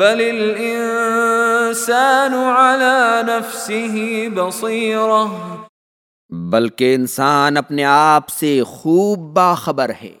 بل الانسان على نفسه بصيرة. بلکہ انسان اپنے آپ سے خوب باخبر ہے۔